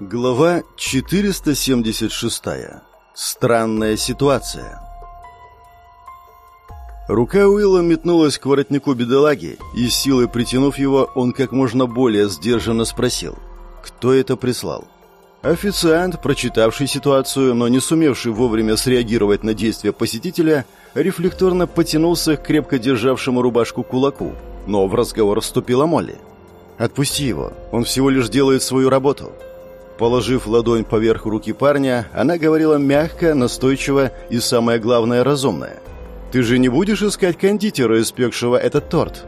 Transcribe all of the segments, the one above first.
Глава 476. Странная ситуация. Рука Уилла метнулась к воротнику бедолаги, и силой притянув его, он как можно более сдержанно спросил, кто это прислал. Официант, прочитавший ситуацию, но не сумевший вовремя среагировать на действия посетителя, рефлекторно потянулся к крепко державшему рубашку кулаку, но в разговор вступила Молли. «Отпусти его, он всего лишь делает свою работу», Положив ладонь поверх руки парня, она говорила мягко, настойчиво и, самое главное, разумное. «Ты же не будешь искать кондитера, испекшего этот торт?»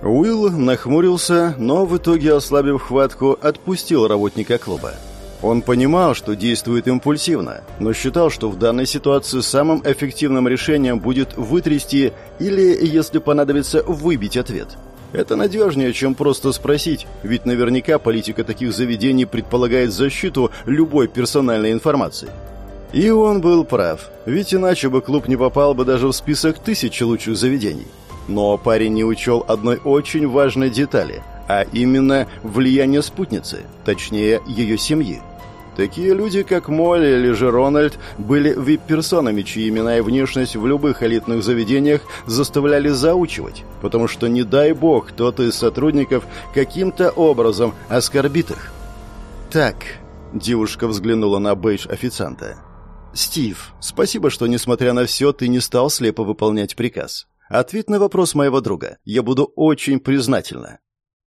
Уилл нахмурился, но в итоге, ослабив хватку, отпустил работника клуба. Он понимал, что действует импульсивно, но считал, что в данной ситуации самым эффективным решением будет вытрясти или, если понадобится, выбить ответ – это надежнее, чем просто спросить, ведь наверняка политика таких заведений предполагает защиту любой персональной информации. И он был прав, ведь иначе бы клуб не попал бы даже в список тысячи лучших заведений. Но парень не учел одной очень важной детали, а именно влияние спутницы, точнее ее семьи. Такие люди, как Молли или же Рональд, были вип-персонами, чьи имена и внешность в любых элитных заведениях заставляли заучивать, потому что, не дай бог, кто-то из сотрудников каким-то образом оскорбит их. «Так», — девушка взглянула на бейдж официанта. «Стив, спасибо, что, несмотря на все, ты не стал слепо выполнять приказ. Ответь на вопрос моего друга. Я буду очень признательна».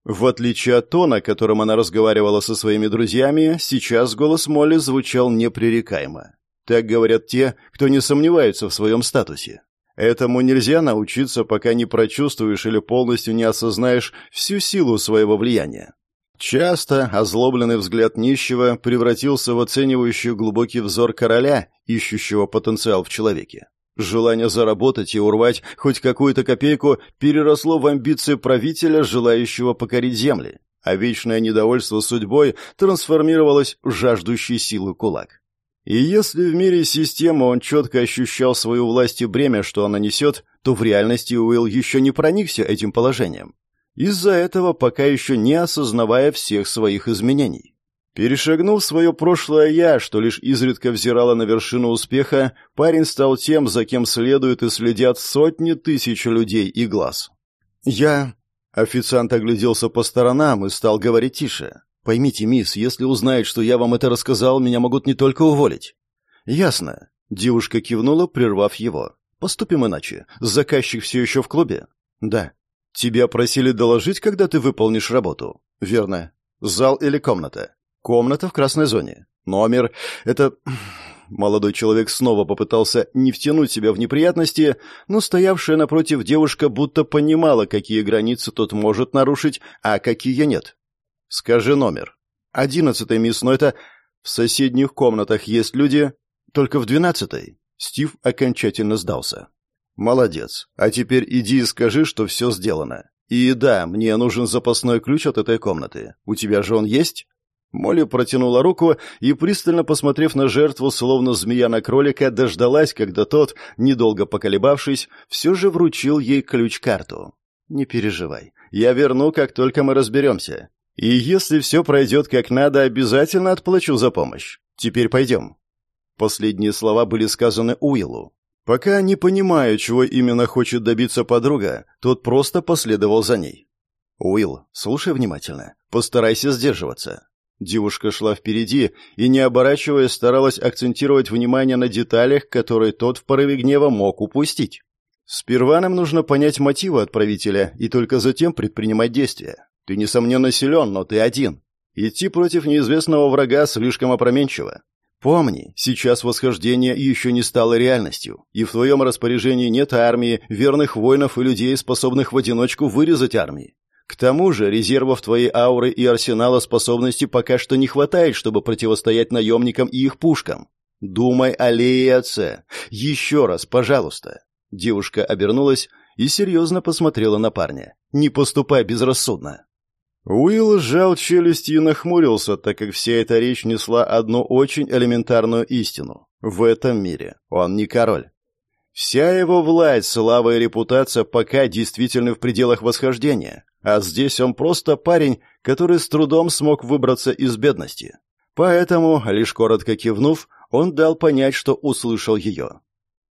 В отличие от тона, которым она разговаривала со своими друзьями, сейчас голос Молли звучал непререкаемо. Так говорят те, кто не сомневается в своем статусе. Этому нельзя научиться, пока не прочувствуешь или полностью не осознаешь всю силу своего влияния. Часто озлобленный взгляд нищего превратился в оценивающий глубокий взор короля, ищущего потенциал в человеке. Желание заработать и урвать хоть какую-то копейку переросло в амбиции правителя, желающего покорить земли, а вечное недовольство судьбой трансформировалось в жаждущий силы кулак. И если в мире системы он четко ощущал свою власть и бремя, что она несет, то в реальности Уилл еще не проникся этим положением. Из-за этого пока еще не осознавая всех своих изменений. Перешагнув свое прошлое «я», что лишь изредка взирало на вершину успеха, парень стал тем, за кем следуют и следят сотни тысяч людей и глаз. «Я...» Официант огляделся по сторонам и стал говорить тише. «Поймите, мисс, если узнает, что я вам это рассказал, меня могут не только уволить». «Ясно». Девушка кивнула, прервав его. «Поступим иначе. Заказчик все еще в клубе?» «Да». «Тебя просили доложить, когда ты выполнишь работу?» «Верно. Зал или комната?» Комната в красной зоне. Номер — это... Молодой человек снова попытался не втянуть себя в неприятности, но стоявшая напротив девушка будто понимала, какие границы тот может нарушить, а какие нет. «Скажи номер». «Одиннадцатый, мисс, но это...» «В соседних комнатах есть люди...» «Только в двенадцатой». Стив окончательно сдался. «Молодец. А теперь иди и скажи, что все сделано. И да, мне нужен запасной ключ от этой комнаты. У тебя же он есть?» Молли протянула руку и, пристально посмотрев на жертву, словно змея на кролика, дождалась, когда тот, недолго поколебавшись, все же вручил ей ключ-карту. «Не переживай. Я верну, как только мы разберемся. И если все пройдет как надо, обязательно отплачу за помощь. Теперь пойдем». Последние слова были сказаны Уиллу. Пока не понимаю, чего именно хочет добиться подруга, тот просто последовал за ней. «Уилл, слушай внимательно. Постарайся сдерживаться. Девушка шла впереди и, не оборачиваясь, старалась акцентировать внимание на деталях, которые тот в порыве гнева мог упустить. Сперва нам нужно понять мотивы отправителя и только затем предпринимать действия. Ты, несомненно, силен, но ты один. Идти против неизвестного врага слишком опроменчиво. Помни, сейчас восхождение еще не стало реальностью, и в твоем распоряжении нет армии, верных воинов и людей, способных в одиночку вырезать армии. К тому же резервов твоей ауры и арсенала способностей пока что не хватает, чтобы противостоять наемникам и их пушкам. Думай о Лее и отце. Еще раз, пожалуйста». Девушка обернулась и серьезно посмотрела на парня. «Не поступай безрассудно». Уилл сжал челюсти и нахмурился, так как вся эта речь несла одну очень элементарную истину. В этом мире он не король. Вся его власть, слава и репутация пока действительно в пределах восхождения, а здесь он просто парень, который с трудом смог выбраться из бедности. Поэтому, лишь коротко кивнув, он дал понять, что услышал ее.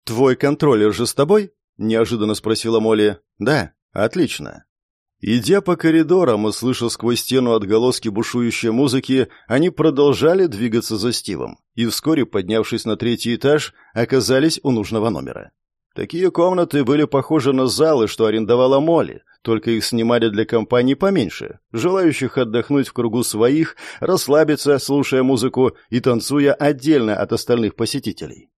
«Твой контроллер же с тобой?» — неожиданно спросила Молли. «Да, отлично». Идя по коридорам и слыша сквозь стену отголоски бушующей музыки, они продолжали двигаться за Стивом и вскоре, поднявшись на третий этаж, оказались у нужного номера. Такие комнаты были похожи на залы, что арендовала Молли, только их снимали для компаний поменьше, желающих отдохнуть в кругу своих, расслабиться, слушая музыку и танцуя отдельно от остальных посетителей.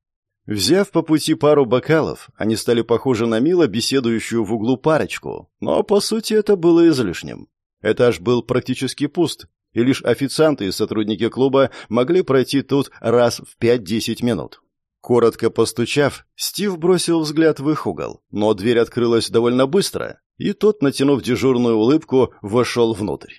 Взяв по пути пару бокалов, они стали похожи на мило беседующую в углу парочку, но, по сути, это было излишним. Этаж был практически пуст, и лишь официанты и сотрудники клуба могли пройти тут раз в 5-10 минут. Коротко постучав, Стив бросил взгляд в их угол, но дверь открылась довольно быстро, и тот, натянув дежурную улыбку, вошел внутрь.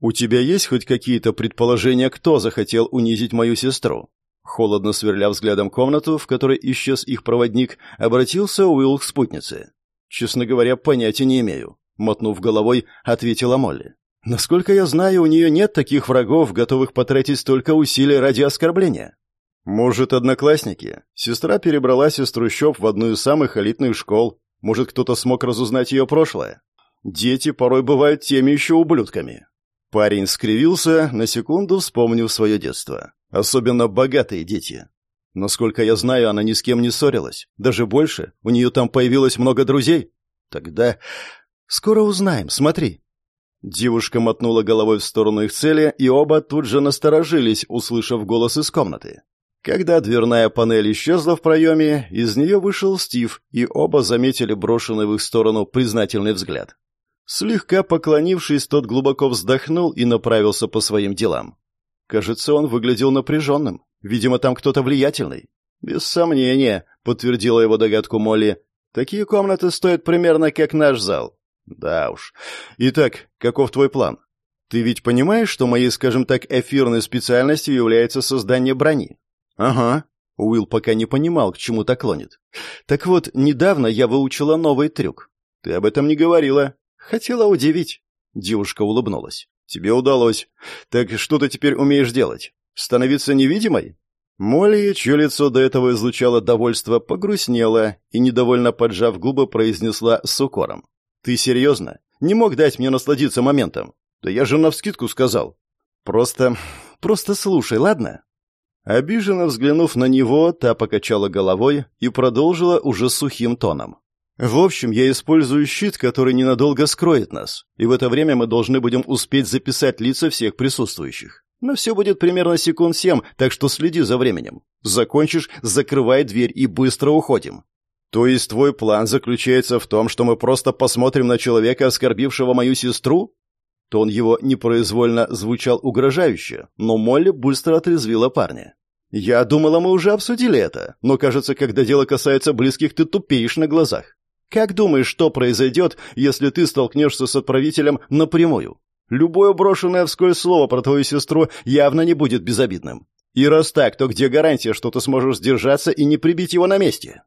«У тебя есть хоть какие-то предположения, кто захотел унизить мою сестру?» Холодно сверля взглядом комнату, в которой исчез их проводник, обратился Уилл к спутнице. «Честно говоря, понятия не имею», — мотнув головой, ответила Молли. «Насколько я знаю, у нее нет таких врагов, готовых потратить столько усилий ради оскорбления. Может, одноклассники? Сестра перебралась из трущоб в одну из самых элитных школ. Может, кто-то смог разузнать ее прошлое? Дети порой бывают теми еще ублюдками. Парень скривился, на секунду вспомнив свое детство. Особенно богатые дети. Насколько я знаю, она ни с кем не ссорилась. Даже больше, у нее там появилось много друзей. Тогда... Скоро узнаем, смотри. Девушка мотнула головой в сторону их цели, и оба тут же насторожились, услышав голос из комнаты. Когда дверная панель исчезла в проеме, из нее вышел Стив, и оба заметили брошенный в их сторону признательный взгляд. Слегка поклонившись, тот глубоко вздохнул и направился по своим делам. Кажется, он выглядел напряженным. Видимо, там кто-то влиятельный. «Без сомнения», — подтвердила его догадку Молли. «Такие комнаты стоят примерно как наш зал». «Да уж. Итак, каков твой план? Ты ведь понимаешь, что моей, скажем так, эфирной специальностью является создание брони? «Ага». Уилл пока не понимал, к чему так клонит. «Так вот, недавно я выучила новый трюк. Ты об этом не говорила. Хотела удивить». Девушка улыбнулась. «Тебе удалось. Так что ты теперь умеешь делать? Становиться невидимой?» Молли, чье лицо до этого излучало довольство, погрустнела и, недовольно поджав губы, произнесла с укором. «Ты серьезно? Не мог дать мне насладиться моментом? Да я же навскидку сказал. Просто... просто слушай, ладно?» Обиженно взглянув на него, та покачала головой и продолжила уже сухим тоном. «В общем, я использую щит, который ненадолго скроет нас, и в это время мы должны будем успеть записать лица всех присутствующих. Но все будет примерно секунд семь, так что следи за временем. Закончишь, закрывай дверь и быстро уходим». «То есть твой план заключается в том, что мы просто посмотрим на человека, оскорбившего мою сестру?» Тон его непроизвольно звучал угрожающе, но Молли быстро отрезвила парня. «Я думала, мы уже обсудили это, но, кажется, когда дело касается близких, ты тупеешь на глазах. Как думаешь, что произойдет, если ты столкнешься с отправителем напрямую? Любое брошенное вскользь слово про твою сестру явно не будет безобидным. И раз так, то где гарантия, что ты сможешь сдержаться и не прибить его на месте?»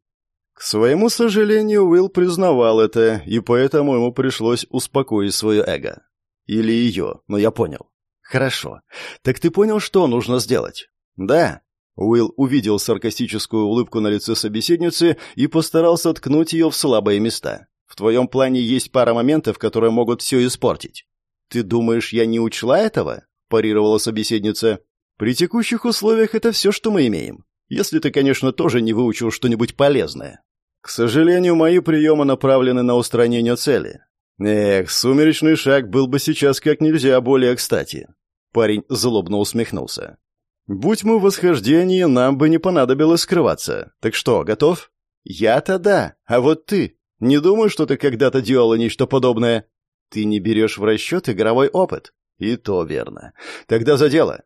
К своему сожалению, Уилл признавал это, и поэтому ему пришлось успокоить свое эго. Или ее, но я понял. Хорошо. Так ты понял, что нужно сделать? Да. Уилл увидел саркастическую улыбку на лице собеседницы и постарался ткнуть ее в слабые места. В твоем плане есть пара моментов, которые могут все испортить. Ты думаешь, я не учла этого? парировала собеседница. При текущих условиях это все, что мы имеем. Если ты, конечно, тоже не выучил что-нибудь полезное. К сожалению, мои приемы направлены на устранение цели. Эх, сумеречный шаг был бы сейчас как нельзя более кстати. Парень злобно усмехнулся. Будь мы в восхождении, нам бы не понадобилось скрываться. Так что, готов? Я-то да, а вот ты. Не думаю, что ты когда-то делала нечто подобное. Ты не берешь в расчет игровой опыт. И то верно. Тогда за дело.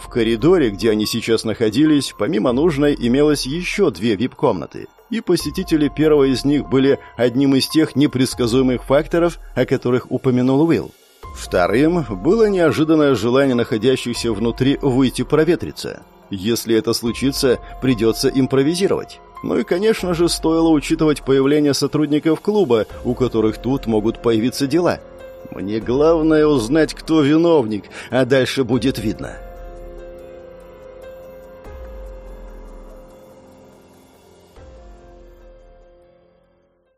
В коридоре, где они сейчас находились, помимо нужной, имелось еще две вип-комнаты, и посетители первой из них были одним из тех непредсказуемых факторов, о которых упомянул Уилл. Вторым было неожиданное желание находящихся внутри выйти проветриться. Если это случится, придется импровизировать. Ну и, конечно же, стоило учитывать появление сотрудников клуба, у которых тут могут появиться дела. Мне главное узнать, кто виновник, а дальше будет видно.